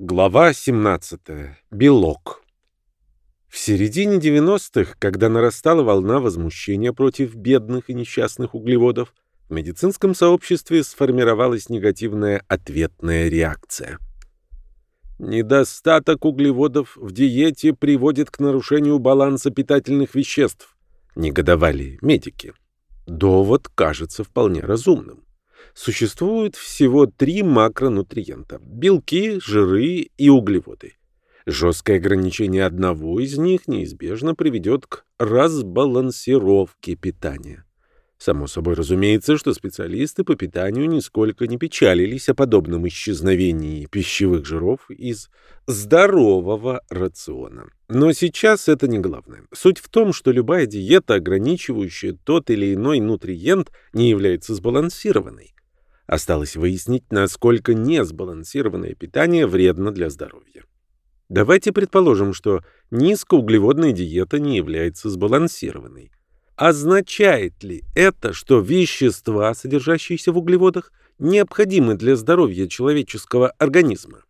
Глава 17. Белок. В середине 90-х, когда нарастала волна возмущения против бедных и несчастных углеводов, в медицинском сообществе сформировалась негативная ответная реакция. Недостаток углеводов в диете приводит к нарушению баланса питательных веществ, негодовали медики. Довод кажется вполне разумным. Существует всего три макронутриента – белки, жиры и углеводы. Жесткое ограничение одного из них неизбежно приведет к разбалансировке питания. Само собой разумеется, что специалисты по питанию нисколько не печалились о подобном исчезновении пищевых жиров из здорового рациона. Но сейчас это не главное. Суть в том, что любая диета, ограничивающая тот или иной нутриент, не является сбалансированной. Осталось выяснить, насколько несбалансированное питание вредно для здоровья. Давайте предположим, что низкоуглеводная диета не является сбалансированной. Означает ли это, что вещества, содержащиеся в углеводах, необходимы для здоровья человеческого организма?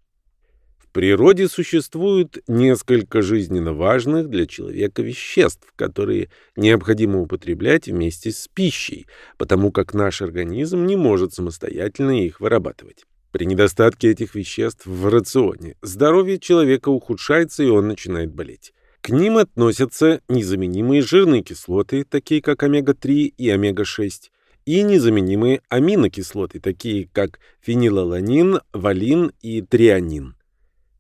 В природе существует несколько жизненно важных для человека веществ, которые необходимо употреблять вместе с пищей, потому как наш организм не может самостоятельно их вырабатывать. При недостатке этих веществ в рационе здоровье человека ухудшается и он начинает болеть. К ним относятся незаменимые жирные кислоты, такие как омега-3 и омега-6, и незаменимые аминокислоты, такие как фенилаланин, валин и трианин.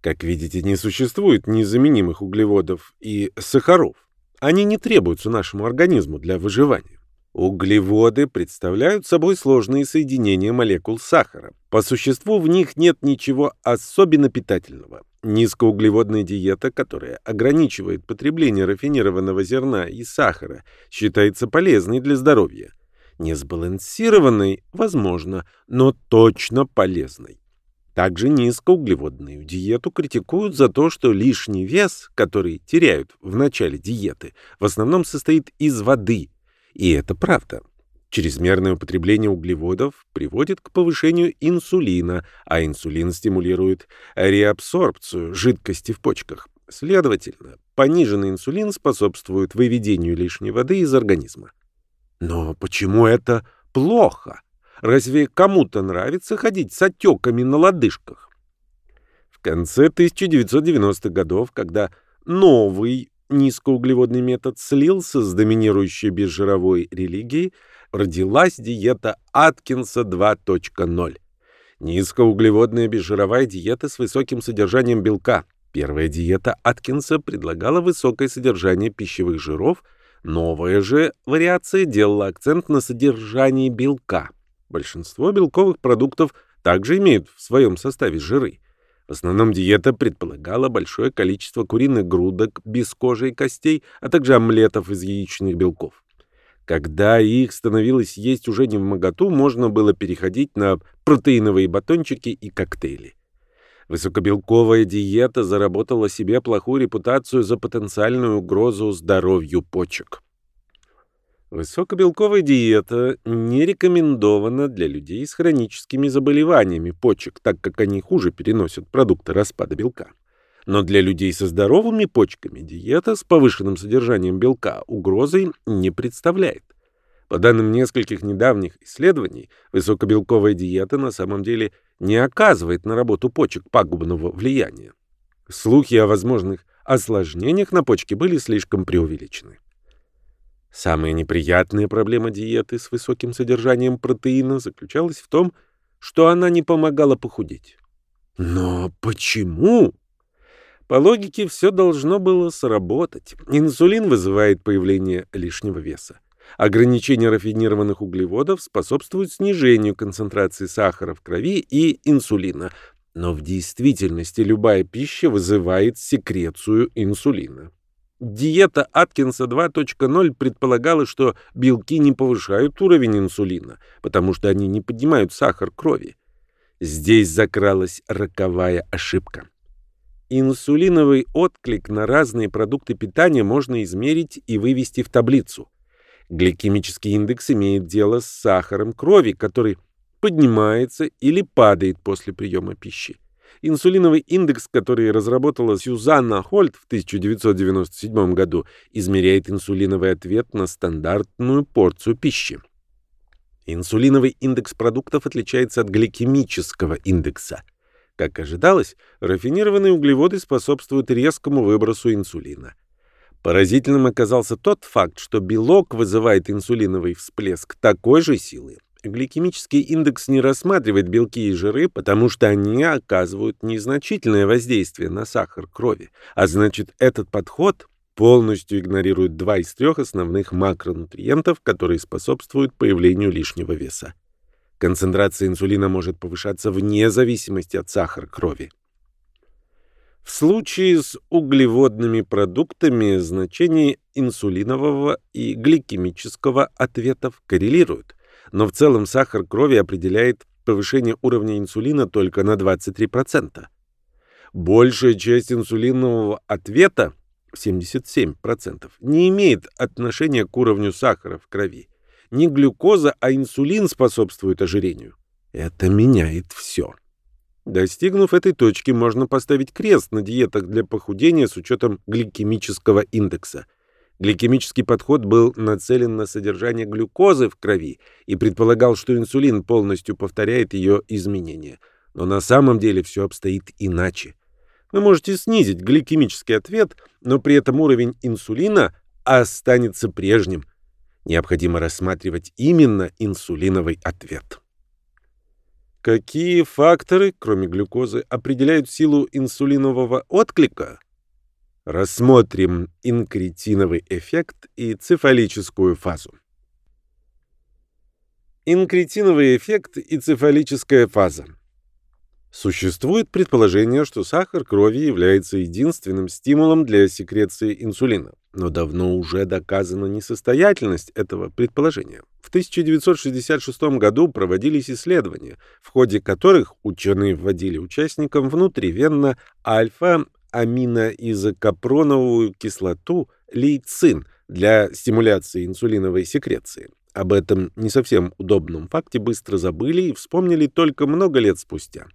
Как видите, не существует незаменимых углеводов и сахаров. Они не требуются нашему организму для выживания. Углеводы представляют собой сложные соединения молекул сахара. По существу в них нет ничего особенно питательного. Низкоуглеводная диета, которая ограничивает потребление рафинированного зерна и сахара, считается полезной для здоровья. Несбалансированной, возможно, но точно полезной. Также низкоуглеводную диету критикуют за то, что лишний вес, который теряют в начале диеты, в основном состоит из воды. И это правда. Чрезмерное употребление углеводов приводит к повышению инсулина, а инсулин стимулирует реабсорбцию жидкости в почках. Следовательно, пониженный инсулин способствует выведению лишней воды из организма. Но почему это плохо? Разве кому-то нравится ходить с отеками на лодыжках? В конце 1990-х годов, когда новый низкоуглеводный метод слился с доминирующей безжировой религией, родилась диета Аткинса 2.0. Низкоуглеводная безжировая диета с высоким содержанием белка. Первая диета Аткинса предлагала высокое содержание пищевых жиров, новая же вариация делала акцент на содержании белка. Большинство белковых продуктов также имеют в своем составе жиры. В основном диета предполагала большое количество куриных грудок без кожи и костей, а также омлетов из яичных белков. Когда их становилось есть уже не в моготу, можно было переходить на протеиновые батончики и коктейли. Высокобелковая диета заработала себе плохую репутацию за потенциальную угрозу здоровью почек. Высокобелковая диета не рекомендована для людей с хроническими заболеваниями почек, так как они хуже переносят продукты распада белка. Но для людей со здоровыми почками диета с повышенным содержанием белка угрозы не представляет. По данным нескольких недавних исследований, высокобелковая диета на самом деле не оказывает на работу почек пагубного влияния. Слухи о возможных осложнениях на почке были слишком преувеличены. Самая неприятная проблема диеты с высоким содержанием протеина заключалась в том, что она не помогала похудеть. Но почему? По логике, все должно было сработать. Инсулин вызывает появление лишнего веса. Ограничение рафинированных углеводов способствует снижению концентрации сахара в крови и инсулина. Но в действительности любая пища вызывает секрецию инсулина. Диета Аткинса 2.0 предполагала, что белки не повышают уровень инсулина, потому что они не поднимают сахар крови. Здесь закралась роковая ошибка. Инсулиновый отклик на разные продукты питания можно измерить и вывести в таблицу. Гликемический индекс имеет дело с сахаром крови, который поднимается или падает после приема пищи. Инсулиновый индекс, который разработала Сюзанна Хольт в 1997 году, измеряет инсулиновый ответ на стандартную порцию пищи. Инсулиновый индекс продуктов отличается от гликемического индекса. Как ожидалось, рафинированные углеводы способствуют резкому выбросу инсулина. Поразительным оказался тот факт, что белок вызывает инсулиновый всплеск такой же силы. Гликемический индекс не рассматривает белки и жиры, потому что они оказывают незначительное воздействие на сахар крови. А значит, этот подход полностью игнорирует два из трех основных макронутриентов, которые способствуют появлению лишнего веса. Концентрация инсулина может повышаться вне зависимости от сахара крови. В случае с углеводными продуктами значения инсулинового и гликемического ответов коррелируют, но в целом сахар крови определяет повышение уровня инсулина только на 23%. Большая часть инсулинового ответа, 77%, не имеет отношения к уровню сахара в крови. Не глюкоза, а инсулин способствует ожирению. Это меняет все. Достигнув этой точки, можно поставить крест на диетах для похудения с учетом гликемического индекса. Гликемический подход был нацелен на содержание глюкозы в крови и предполагал, что инсулин полностью повторяет ее изменения. Но на самом деле все обстоит иначе. Вы можете снизить гликемический ответ, но при этом уровень инсулина останется прежним. Необходимо рассматривать именно инсулиновый ответ. Какие факторы, кроме глюкозы, определяют силу инсулинового отклика? Рассмотрим инкретиновый эффект и цефалическую фазу. Инкретиновый эффект и цефалическая фаза. Существует предположение, что сахар крови является единственным стимулом для секреции инсулина, но давно уже доказана несостоятельность этого предположения. В 1966 году проводились исследования, в ходе которых ученые вводили участникам внутривенно альфа-аминоизокапроновую кислоту лейцин для стимуляции инсулиновой секреции. Об этом не совсем удобном факте быстро забыли и вспомнили только много лет спустя.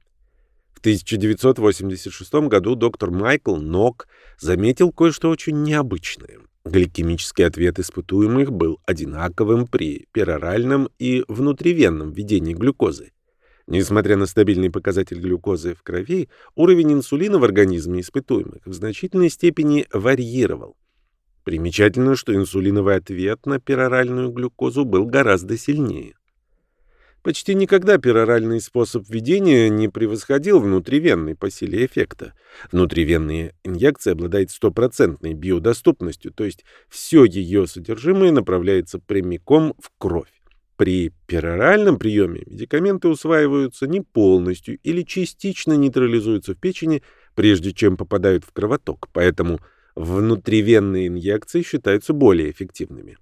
1986 году доктор Майкл Нок заметил кое-что очень необычное. Гликемический ответ испытуемых был одинаковым при пероральном и внутривенном введении глюкозы. Несмотря на стабильный показатель глюкозы в крови, уровень инсулина в организме испытуемых в значительной степени варьировал. Примечательно, что инсулиновый ответ на пероральную глюкозу был гораздо сильнее. Почти никогда пероральный способ введения не превосходил внутривенный по силе эффекта. Внутривенная инъекция обладает стопроцентной биодоступностью, то есть все ее содержимое направляется прямиком в кровь. При пероральном приеме медикаменты усваиваются не полностью или частично нейтрализуются в печени, прежде чем попадают в кровоток, поэтому внутривенные инъекции считаются более эффективными.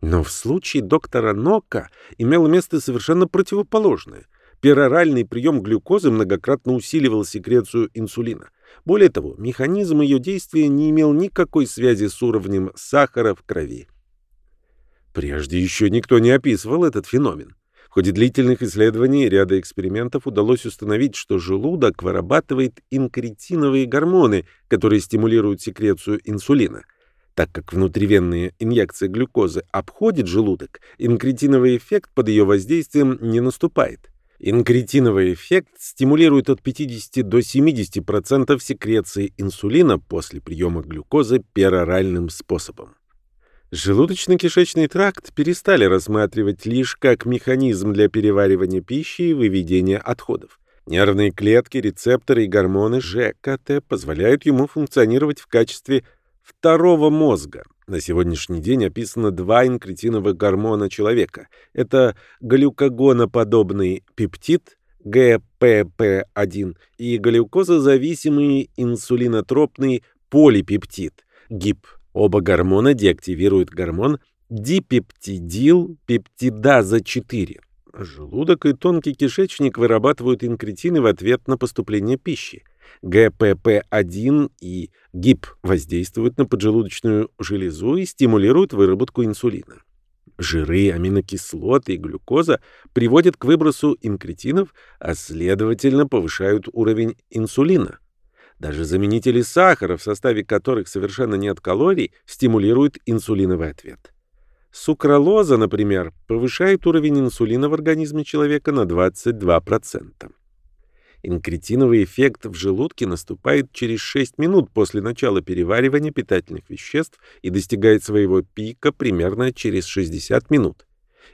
Но в случае доктора Нока имело место совершенно противоположное. Пероральный прием глюкозы многократно усиливал секрецию инсулина. Более того, механизм ее действия не имел никакой связи с уровнем сахара в крови. Прежде еще никто не описывал этот феномен. В ходе длительных исследований и ряда экспериментов удалось установить, что желудок вырабатывает инкретиновые гормоны, которые стимулируют секрецию инсулина – так как внутривенная инъекция глюкозы обходит желудок, инкретиновый эффект под ее воздействием не наступает. Инкретиновый эффект стимулирует от 50 до 70% секреции инсулина после приема глюкозы пероральным способом. Желудочно-кишечный тракт перестали рассматривать лишь как механизм для переваривания пищи и выведения отходов. Нервные клетки, рецепторы и гормоны ЖКТ позволяют ему функционировать в качестве второго мозга. На сегодняшний день описано два инкретиновых гормона человека. Это глюкогоноподобный пептид ГПП-1 и глюкозозависимый инсулинотропный полипептид ГИП. Оба гормона деактивируют гормон дипептидил пептидаза 4. Желудок и тонкий кишечник вырабатывают инкретины в ответ на поступление пищи. ГПП-1 и ГИП воздействуют на поджелудочную железу и стимулируют выработку инсулина. Жиры, аминокислоты и глюкоза приводят к выбросу инкретинов, а следовательно повышают уровень инсулина. Даже заменители сахара, в составе которых совершенно нет калорий, стимулируют инсулиновый ответ. Сукралоза, например, повышает уровень инсулина в организме человека на 22%. Инкретиновый эффект в желудке наступает через 6 минут после начала переваривания питательных веществ и достигает своего пика примерно через 60 минут.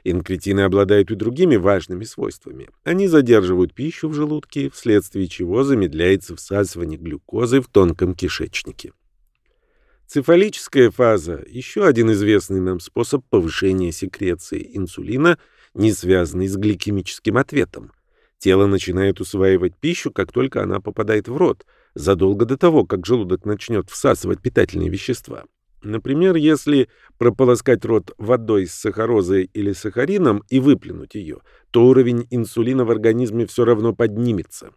Инкретины обладают и другими важными свойствами. Они задерживают пищу в желудке, вследствие чего замедляется всасывание глюкозы в тонком кишечнике. Цефалическая фаза – еще один известный нам способ повышения секреции инсулина, не связанный с гликемическим ответом. Тело начинает усваивать пищу, как только она попадает в рот, задолго до того, как желудок начнет всасывать питательные вещества. Например, если прополоскать рот водой с сахарозой или сахарином и выплюнуть ее, то уровень инсулина в организме все равно поднимется.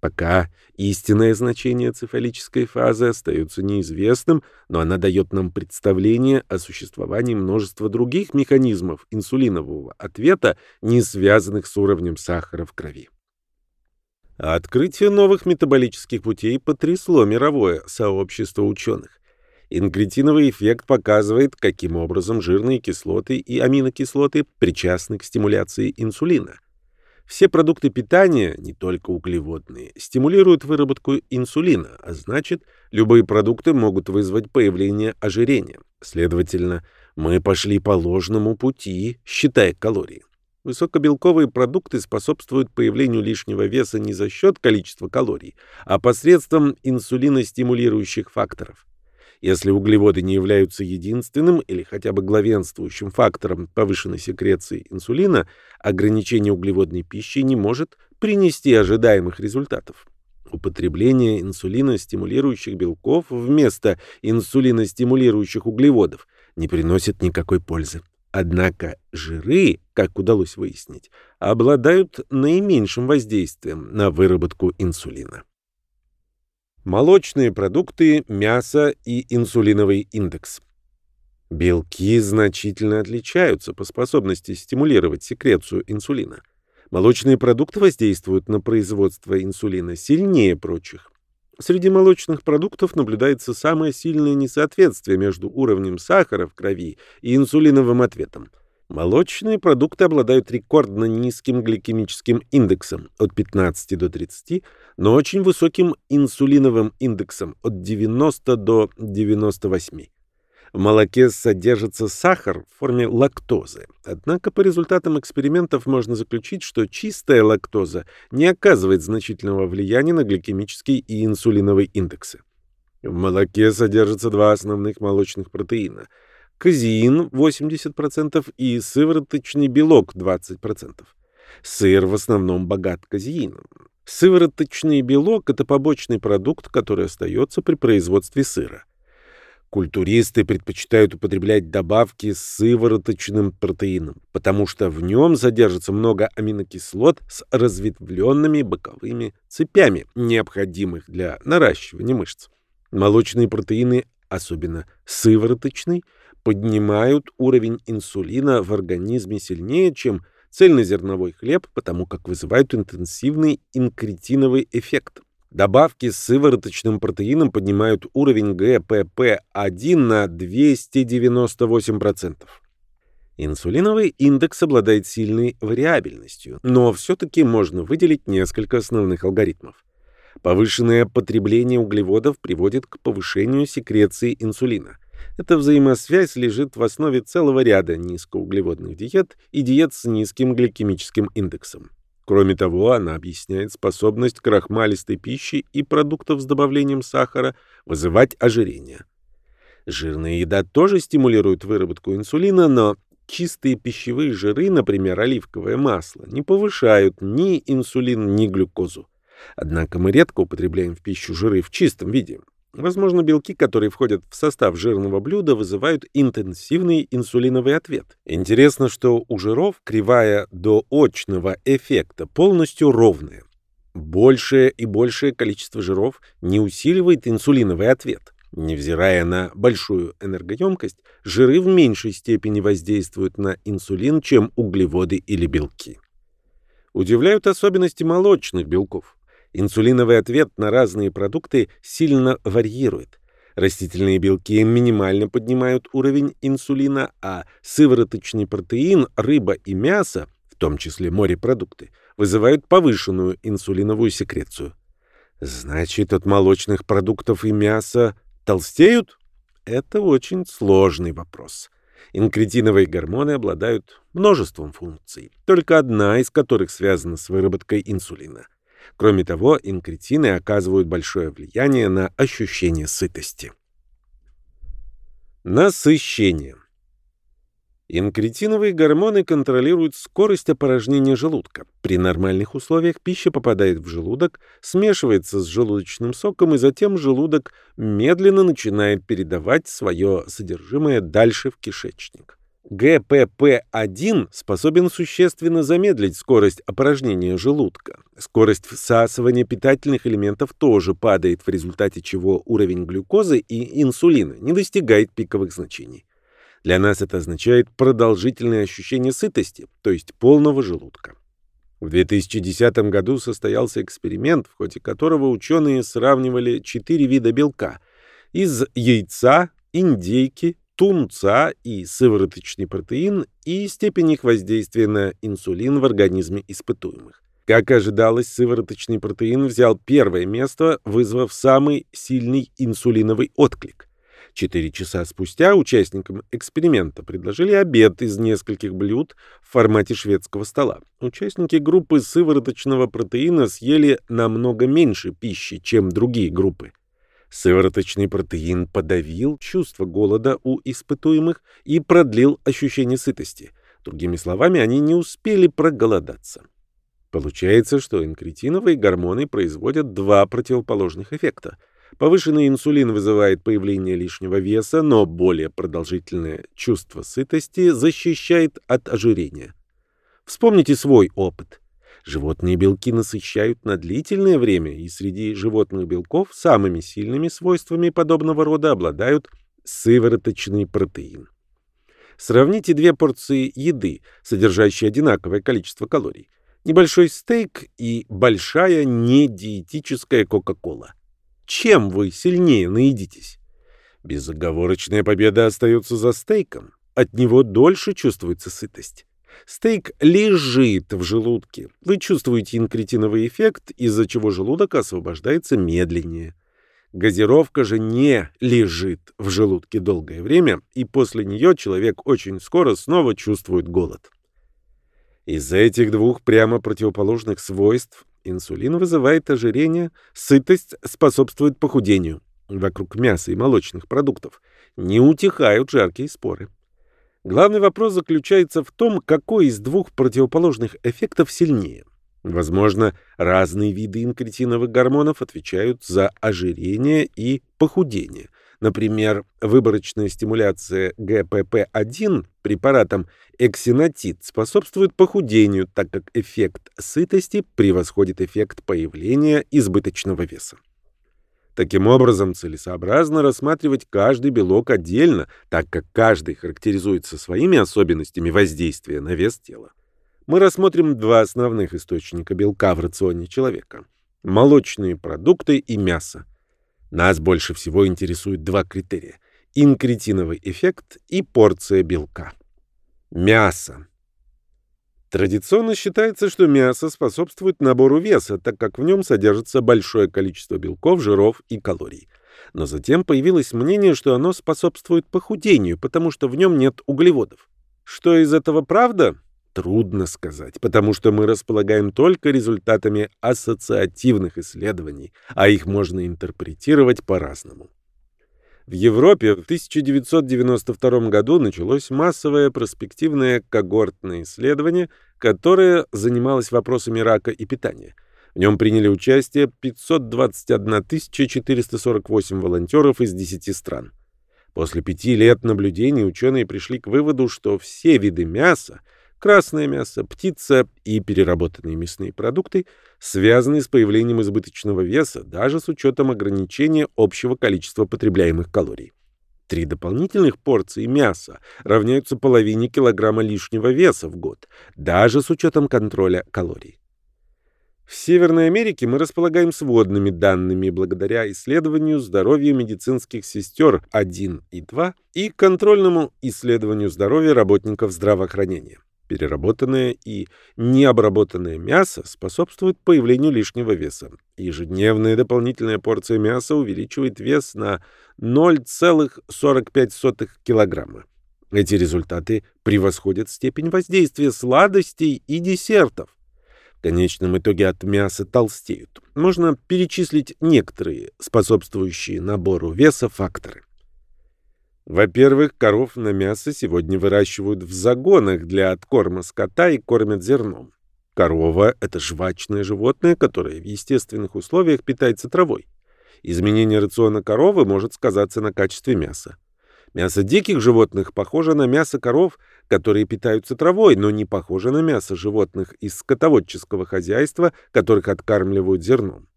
Пока истинное значение цефалической фазы остается неизвестным, но она дает нам представление о существовании множества других механизмов инсулинового ответа, не связанных с уровнем сахара в крови. Открытие новых метаболических путей потрясло мировое сообщество ученых. Инкретиновый эффект показывает, каким образом жирные кислоты и аминокислоты причастны к стимуляции инсулина. Все продукты питания, не только углеводные, стимулируют выработку инсулина, а значит, любые продукты могут вызвать появление ожирения. Следовательно, мы пошли по ложному пути, считая калории. Высокобелковые продукты способствуют появлению лишнего веса не за счет количества калорий, а посредством инсулиностимулирующих факторов. Если углеводы не являются единственным или хотя бы главенствующим фактором повышенной секреции инсулина, ограничение углеводной пищи не может принести ожидаемых результатов. Употребление инсулиностимулирующих белков вместо инсулиностимулирующих углеводов не приносит никакой пользы. Однако жиры, как удалось выяснить, обладают наименьшим воздействием на выработку инсулина молочные продукты, мясо и инсулиновый индекс. Белки значительно отличаются по способности стимулировать секрецию инсулина. Молочные продукты воздействуют на производство инсулина сильнее прочих. Среди молочных продуктов наблюдается самое сильное несоответствие между уровнем сахара в крови и инсулиновым ответом – Молочные продукты обладают рекордно низким гликемическим индексом от 15 до 30, но очень высоким инсулиновым индексом от 90 до 98. В молоке содержится сахар в форме лактозы. Однако по результатам экспериментов можно заключить, что чистая лактоза не оказывает значительного влияния на гликемический и инсулиновый индексы. В молоке содержатся два основных молочных протеина – казеин 80% и сывороточный белок 20%. Сыр в основном богат казеином. Сывороточный белок – это побочный продукт, который остается при производстве сыра. Культуристы предпочитают употреблять добавки с сывороточным протеином, потому что в нем содержится много аминокислот с разветвленными боковыми цепями, необходимых для наращивания мышц. Молочные протеины, особенно сывороточный, поднимают уровень инсулина в организме сильнее, чем цельнозерновой хлеб, потому как вызывают интенсивный инкретиновый эффект. Добавки с сывороточным протеином поднимают уровень ГПП-1 на 298%. Инсулиновый индекс обладает сильной вариабельностью, но все-таки можно выделить несколько основных алгоритмов. Повышенное потребление углеводов приводит к повышению секреции инсулина. Эта взаимосвязь лежит в основе целого ряда низкоуглеводных диет и диет с низким гликемическим индексом. Кроме того, она объясняет способность крахмалистой пищи и продуктов с добавлением сахара вызывать ожирение. Жирная еда тоже стимулирует выработку инсулина, но чистые пищевые жиры, например, оливковое масло, не повышают ни инсулин, ни глюкозу. Однако мы редко употребляем в пищу жиры в чистом виде. Возможно, белки, которые входят в состав жирного блюда, вызывают интенсивный инсулиновый ответ. Интересно, что у жиров кривая до очного эффекта полностью ровная. Большее и большее количество жиров не усиливает инсулиновый ответ. Невзирая на большую энергоемкость, жиры в меньшей степени воздействуют на инсулин, чем углеводы или белки. Удивляют особенности молочных белков. Инсулиновый ответ на разные продукты сильно варьирует. Растительные белки минимально поднимают уровень инсулина, а сывороточный протеин, рыба и мясо, в том числе морепродукты, вызывают повышенную инсулиновую секрецию. Значит, от молочных продуктов и мяса толстеют? Это очень сложный вопрос. Инкретиновые гормоны обладают множеством функций, только одна из которых связана с выработкой инсулина. Кроме того, инкретины оказывают большое влияние на ощущение сытости. Насыщение. Инкретиновые гормоны контролируют скорость опорожнения желудка. При нормальных условиях пища попадает в желудок, смешивается с желудочным соком, и затем желудок медленно начинает передавать свое содержимое дальше в кишечник. ГПП-1 способен существенно замедлить скорость опорожнения желудка. Скорость всасывания питательных элементов тоже падает, в результате чего уровень глюкозы и инсулина не достигает пиковых значений. Для нас это означает продолжительное ощущение сытости, то есть полного желудка. В 2010 году состоялся эксперимент, в ходе которого ученые сравнивали четыре вида белка – из яйца, индейки, тунца и сывороточный протеин и степень их воздействия на инсулин в организме испытуемых. Как ожидалось, сывороточный протеин взял первое место, вызвав самый сильный инсулиновый отклик. Четыре часа спустя участникам эксперимента предложили обед из нескольких блюд в формате шведского стола. Участники группы сывороточного протеина съели намного меньше пищи, чем другие группы. Сывороточный протеин подавил чувство голода у испытуемых и продлил ощущение сытости. Другими словами, они не успели проголодаться. Получается, что инкретиновые гормоны производят два противоположных эффекта – Повышенный инсулин вызывает появление лишнего веса, но более продолжительное чувство сытости защищает от ожирения. Вспомните свой опыт. Животные белки насыщают на длительное время, и среди животных белков самыми сильными свойствами подобного рода обладают сывороточный протеин. Сравните две порции еды, содержащие одинаковое количество калорий. Небольшой стейк и большая недиетическая кока-кола. Чем вы сильнее наедитесь? Безоговорочная победа остается за стейком. От него дольше чувствуется сытость. Стейк лежит в желудке. Вы чувствуете инкретиновый эффект, из-за чего желудок освобождается медленнее. Газировка же не лежит в желудке долгое время, и после нее человек очень скоро снова чувствует голод. Из-за этих двух прямо противоположных свойств Инсулин вызывает ожирение, сытость способствует похудению. Вокруг мяса и молочных продуктов не утихают жаркие споры. Главный вопрос заключается в том, какой из двух противоположных эффектов сильнее. Возможно, разные виды инкретиновых гормонов отвечают за ожирение и похудение. Например, выборочная стимуляция ГПП-1 препаратом эксинотид способствует похудению, так как эффект сытости превосходит эффект появления избыточного веса. Таким образом, целесообразно рассматривать каждый белок отдельно, так как каждый характеризуется своими особенностями воздействия на вес тела. Мы рассмотрим два основных источника белка в рационе человека – молочные продукты и мясо. Нас больше всего интересуют два критерия – инкретиновый эффект и порция белка. Мясо. Традиционно считается, что мясо способствует набору веса, так как в нем содержится большое количество белков, жиров и калорий. Но затем появилось мнение, что оно способствует похудению, потому что в нем нет углеводов. Что из этого правда? Трудно сказать, потому что мы располагаем только результатами ассоциативных исследований, а их можно интерпретировать по-разному. В Европе в 1992 году началось массовое проспективное когортное исследование, которое занималось вопросами рака и питания. В нем приняли участие 521 448 волонтеров из 10 стран. После пяти лет наблюдений ученые пришли к выводу, что все виды мяса красное мясо, птица и переработанные мясные продукты связаны с появлением избыточного веса, даже с учетом ограничения общего количества потребляемых калорий. Три дополнительных порции мяса равняются половине килограмма лишнего веса в год, даже с учетом контроля калорий. В Северной Америке мы располагаем сводными данными благодаря исследованию здоровья медицинских сестер 1 и 2 и контрольному исследованию здоровья работников здравоохранения. Переработанное и необработанное мясо способствует появлению лишнего веса. Ежедневная дополнительная порция мяса увеличивает вес на 0,45 килограмма. Эти результаты превосходят степень воздействия сладостей и десертов конечном итоге от мяса толстеют. Можно перечислить некоторые способствующие набору веса факторы. Во-первых, коров на мясо сегодня выращивают в загонах для откорма скота и кормят зерном. Корова – это жвачное животное, которое в естественных условиях питается травой. Изменение рациона коровы может сказаться на качестве мяса. Мясо диких животных похоже на мясо коров, которые питаются травой, но не похоже на мясо животных из скотоводческого хозяйства, которых откармливают зерном.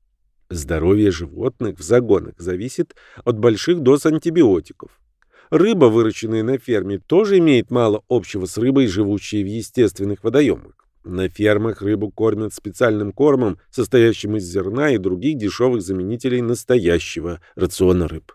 Здоровье животных в загонах зависит от больших доз антибиотиков. Рыба, выращенная на ферме, тоже имеет мало общего с рыбой, живущей в естественных водоемах. На фермах рыбу кормят специальным кормом, состоящим из зерна и других дешевых заменителей настоящего рациона рыб.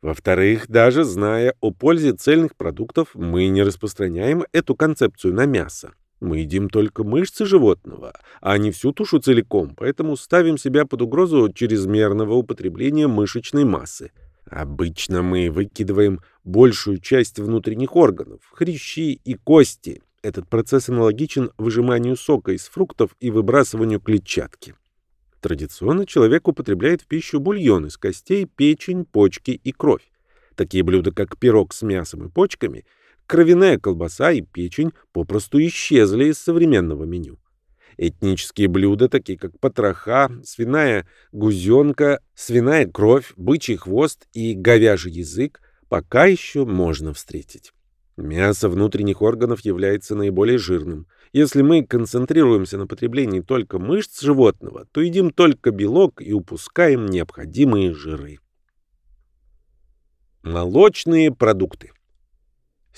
Во-вторых, даже зная о пользе цельных продуктов, мы не распространяем эту концепцию на мясо. Мы едим только мышцы животного, а не всю тушу целиком, поэтому ставим себя под угрозу чрезмерного употребления мышечной массы. Обычно мы выкидываем большую часть внутренних органов, хрящи и кости. Этот процесс аналогичен выжиманию сока из фруктов и выбрасыванию клетчатки. Традиционно человек употребляет в пищу бульон из костей, печень, почки и кровь. Такие блюда, как пирог с мясом и почками, кровяная колбаса и печень попросту исчезли из современного меню. Этнические блюда, такие как потроха, свиная гузенка, свиная кровь, бычий хвост и говяжий язык, пока еще можно встретить. Мясо внутренних органов является наиболее жирным. Если мы концентрируемся на потреблении только мышц животного, то едим только белок и упускаем необходимые жиры. Молочные продукты.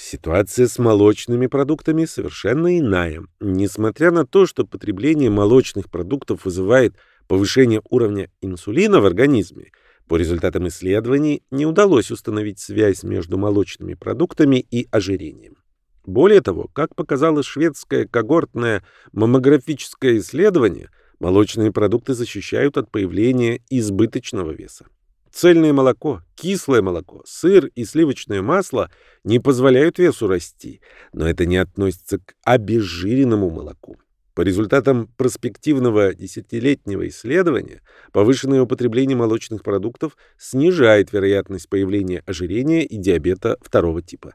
Ситуация с молочными продуктами совершенно иная. Несмотря на то, что потребление молочных продуктов вызывает повышение уровня инсулина в организме, по результатам исследований не удалось установить связь между молочными продуктами и ожирением. Более того, как показало шведское когортное маммографическое исследование, молочные продукты защищают от появления избыточного веса. Цельное молоко, кислое молоко, сыр и сливочное масло не позволяют весу расти, но это не относится к обезжиренному молоку. По результатам перспективного десятилетнего исследования, повышенное употребление молочных продуктов снижает вероятность появления ожирения и диабета второго типа.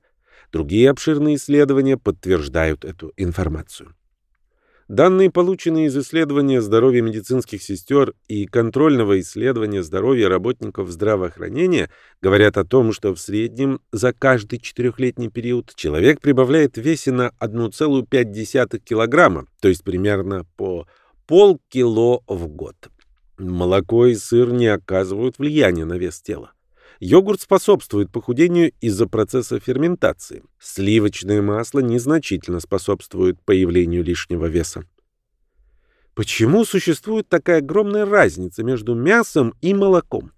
Другие обширные исследования подтверждают эту информацию. Данные, полученные из исследования здоровья медицинских сестер и контрольного исследования здоровья работников здравоохранения, говорят о том, что в среднем за каждый четырехлетний период человек прибавляет в весе на 1,5 килограмма, то есть примерно по полкило в год. Молоко и сыр не оказывают влияния на вес тела. Йогурт способствует похудению из-за процесса ферментации. Сливочное масло незначительно способствует появлению лишнего веса. Почему существует такая огромная разница между мясом и молоком?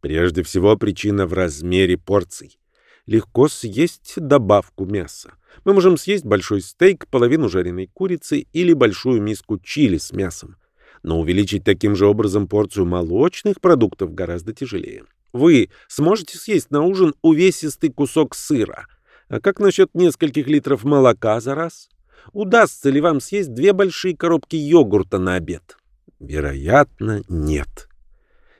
Прежде всего, причина в размере порций. Легко съесть добавку мяса. Мы можем съесть большой стейк, половину жареной курицы или большую миску чили с мясом. Но увеличить таким же образом порцию молочных продуктов гораздо тяжелее. Вы сможете съесть на ужин увесистый кусок сыра. А как насчет нескольких литров молока за раз? Удастся ли вам съесть две большие коробки йогурта на обед? Вероятно, нет.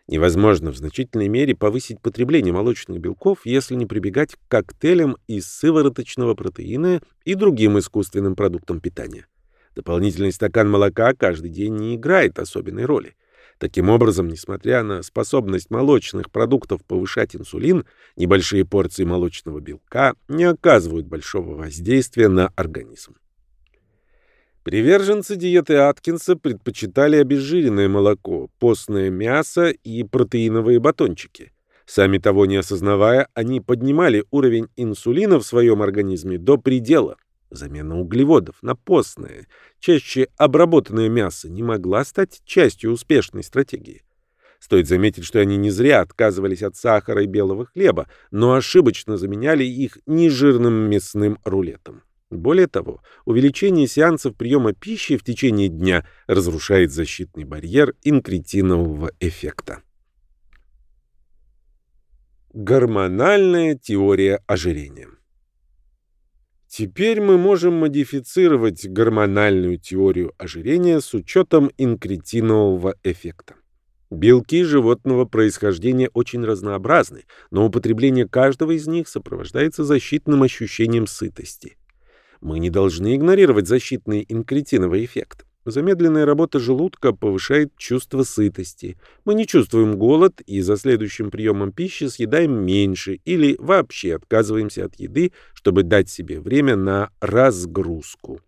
Невозможно в значительной мере повысить потребление молочных белков, если не прибегать к коктейлям из сывороточного протеина и другим искусственным продуктам питания. Дополнительный стакан молока каждый день не играет особенной роли. Таким образом, несмотря на способность молочных продуктов повышать инсулин, небольшие порции молочного белка не оказывают большого воздействия на организм. Приверженцы диеты Аткинса предпочитали обезжиренное молоко, постное мясо и протеиновые батончики. Сами того не осознавая, они поднимали уровень инсулина в своем организме до предела. Замена углеводов на постное, чаще обработанное мясо не могла стать частью успешной стратегии. Стоит заметить, что они не зря отказывались от сахара и белого хлеба, но ошибочно заменяли их нежирным мясным рулетом. Более того, увеличение сеансов приема пищи в течение дня разрушает защитный барьер инкретинового эффекта. Гормональная теория ожирения Теперь мы можем модифицировать гормональную теорию ожирения с учетом инкретинового эффекта. Белки животного происхождения очень разнообразны, но употребление каждого из них сопровождается защитным ощущением сытости. Мы не должны игнорировать защитный инкретиновый эффект. Замедленная работа желудка повышает чувство сытости. Мы не чувствуем голод и за следующим приемом пищи съедаем меньше или вообще отказываемся от еды, чтобы дать себе время на разгрузку.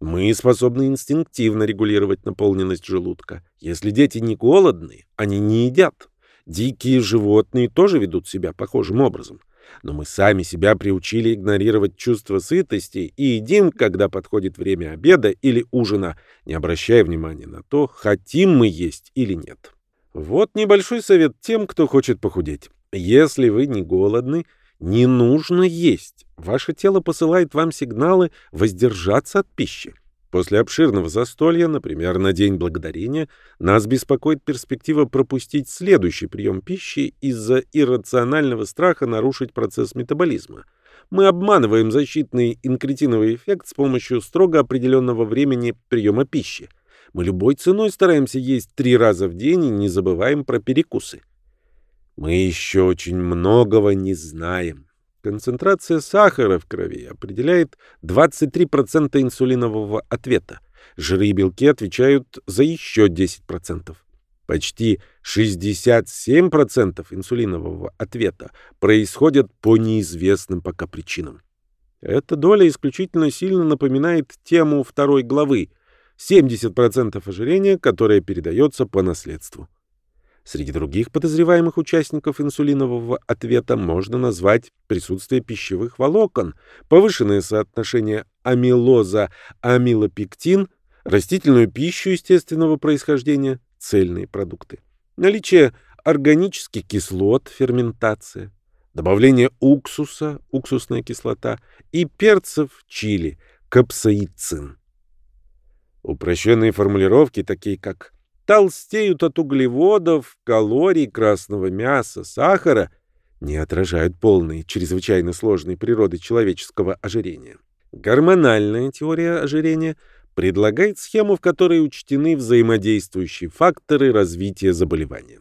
Мы способны инстинктивно регулировать наполненность желудка. Если дети не голодны, они не едят. Дикие животные тоже ведут себя похожим образом. Но мы сами себя приучили игнорировать чувство сытости и едим, когда подходит время обеда или ужина, не обращая внимания на то, хотим мы есть или нет. Вот небольшой совет тем, кто хочет похудеть. Если вы не голодны, не нужно есть. Ваше тело посылает вам сигналы воздержаться от пищи. После обширного застолья, например, на День Благодарения, нас беспокоит перспектива пропустить следующий прием пищи из-за иррационального страха нарушить процесс метаболизма. Мы обманываем защитный инкретиновый эффект с помощью строго определенного времени приема пищи. Мы любой ценой стараемся есть три раза в день и не забываем про перекусы. Мы еще очень многого не знаем. Концентрация сахара в крови определяет 23% инсулинового ответа. Жиры и белки отвечают за еще 10%. Почти 67% инсулинового ответа происходят по неизвестным пока причинам. Эта доля исключительно сильно напоминает тему второй главы 70% ожирения, которое передается по наследству. Среди других подозреваемых участников инсулинового ответа можно назвать присутствие пищевых волокон, повышенное соотношение амилоза-амилопектин, растительную пищу естественного происхождения, цельные продукты, наличие органических кислот, ферментация, добавление уксуса, уксусная кислота, и перцев чили, капсаицин. Упрощенные формулировки, такие как толстеют от углеводов, калорий, красного мяса, сахара, не отражают полной, чрезвычайно сложной природы человеческого ожирения. Гормональная теория ожирения предлагает схему, в которой учтены взаимодействующие факторы развития заболевания.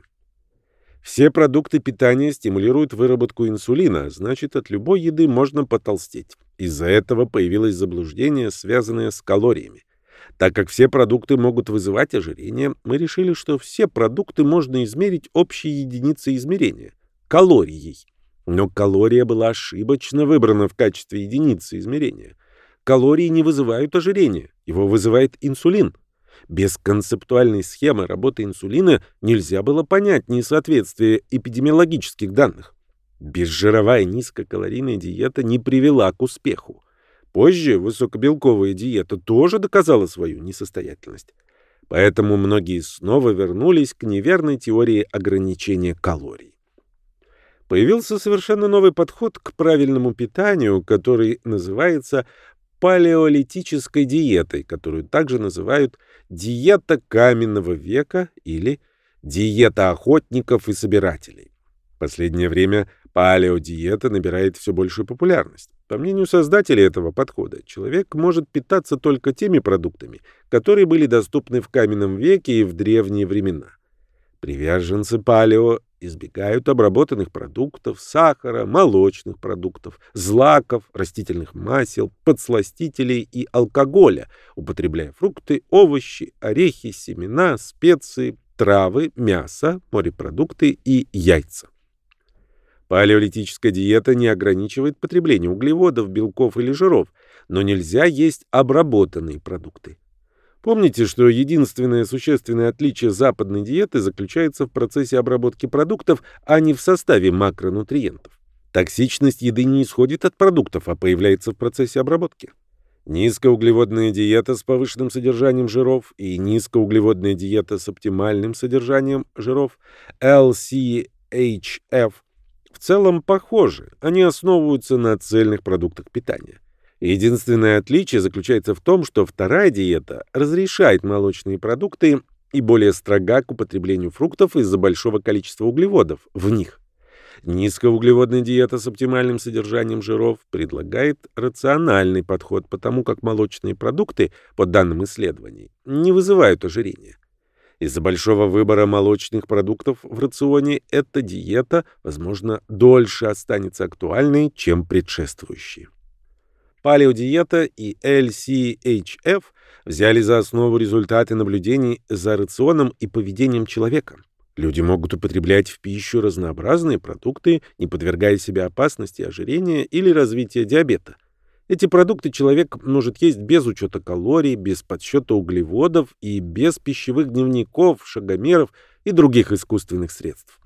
Все продукты питания стимулируют выработку инсулина, значит, от любой еды можно потолстеть. Из-за этого появилось заблуждение, связанное с калориями. Так как все продукты могут вызывать ожирение, мы решили, что все продукты можно измерить общей единицей измерения – калорией. Но калория была ошибочно выбрана в качестве единицы измерения. Калории не вызывают ожирения, его вызывает инсулин. Без концептуальной схемы работы инсулина нельзя было понять несоответствие эпидемиологических данных. Безжировая низкокалорийная диета не привела к успеху. Позже высокобелковая диета тоже доказала свою несостоятельность. Поэтому многие снова вернулись к неверной теории ограничения калорий. Появился совершенно новый подход к правильному питанию, который называется палеолитической диетой, которую также называют диета каменного века или диета охотников и собирателей. В последнее время палеодиета набирает все большую популярность. По мнению создателей этого подхода, человек может питаться только теми продуктами, которые были доступны в каменном веке и в древние времена. Приверженцы палео избегают обработанных продуктов, сахара, молочных продуктов, злаков, растительных масел, подсластителей и алкоголя, употребляя фрукты, овощи, орехи, семена, специи, травы, мясо, морепродукты и яйца. Палеолитическая диета не ограничивает потребление углеводов, белков или жиров, но нельзя есть обработанные продукты. Помните, что единственное существенное отличие западной диеты заключается в процессе обработки продуктов, а не в составе макронутриентов. Токсичность еды не исходит от продуктов, а появляется в процессе обработки. Низкоуглеводная диета с повышенным содержанием жиров и низкоуглеводная диета с оптимальным содержанием жиров LCHF в целом похожи, они основываются на цельных продуктах питания. Единственное отличие заключается в том, что вторая диета разрешает молочные продукты и более строга к употреблению фруктов из-за большого количества углеводов в них. Низкоуглеводная диета с оптимальным содержанием жиров предлагает рациональный подход, потому как молочные продукты, по данным исследований, не вызывают ожирения. Из-за большого выбора молочных продуктов в рационе эта диета, возможно, дольше останется актуальной, чем предшествующие. Палеодиета и LCHF взяли за основу результаты наблюдений за рационом и поведением человека. Люди могут употреблять в пищу разнообразные продукты, не подвергая себя опасности ожирения или развития диабета. Эти продукты человек может есть без учета калорий, без подсчета углеводов и без пищевых дневников, шагомеров и других искусственных средств.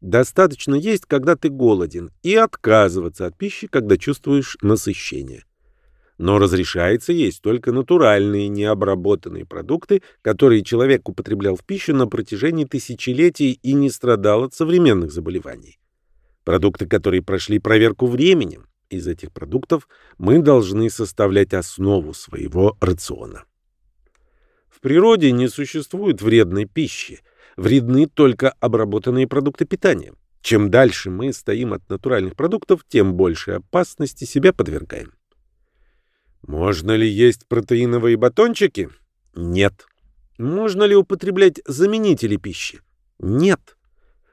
Достаточно есть, когда ты голоден, и отказываться от пищи, когда чувствуешь насыщение но разрешается есть только натуральные, необработанные продукты, которые человек употреблял в пищу на протяжении тысячелетий и не страдал от современных заболеваний. Продукты, которые прошли проверку временем, из этих продуктов мы должны составлять основу своего рациона. В природе не существует вредной пищи, вредны только обработанные продукты питания. Чем дальше мы стоим от натуральных продуктов, тем больше опасности себя подвергаем. Можно ли есть протеиновые батончики? Нет. Можно ли употреблять заменители пищи? Нет.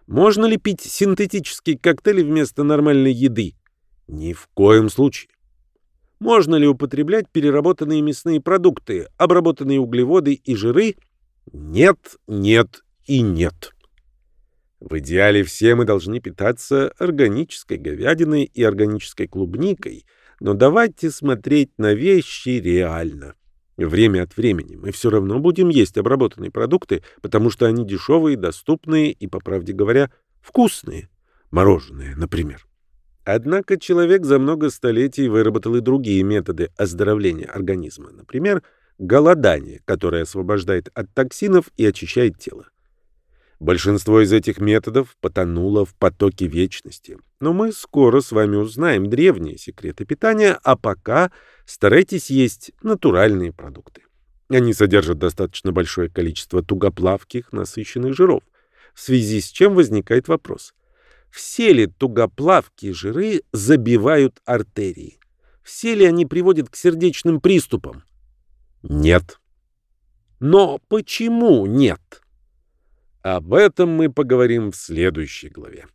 Можно ли пить синтетические коктейли вместо нормальной еды? Ни в коем случае. Можно ли употреблять переработанные мясные продукты, обработанные углеводы и жиры? Нет, нет и нет. В идеале все мы должны питаться органической говядиной и органической клубникой – но давайте смотреть на вещи реально. Время от времени мы все равно будем есть обработанные продукты, потому что они дешевые, доступные и, по правде говоря, вкусные. Мороженое, например. Однако человек за много столетий выработал и другие методы оздоровления организма. Например, голодание, которое освобождает от токсинов и очищает тело. Большинство из этих методов потонуло в потоке вечности. Но мы скоро с вами узнаем древние секреты питания, а пока старайтесь есть натуральные продукты. Они содержат достаточно большое количество тугоплавких насыщенных жиров, в связи с чем возникает вопрос. Все ли тугоплавкие жиры забивают артерии? Все ли они приводят к сердечным приступам? Нет. Но почему нет? Об этом мы поговорим в следующей главе.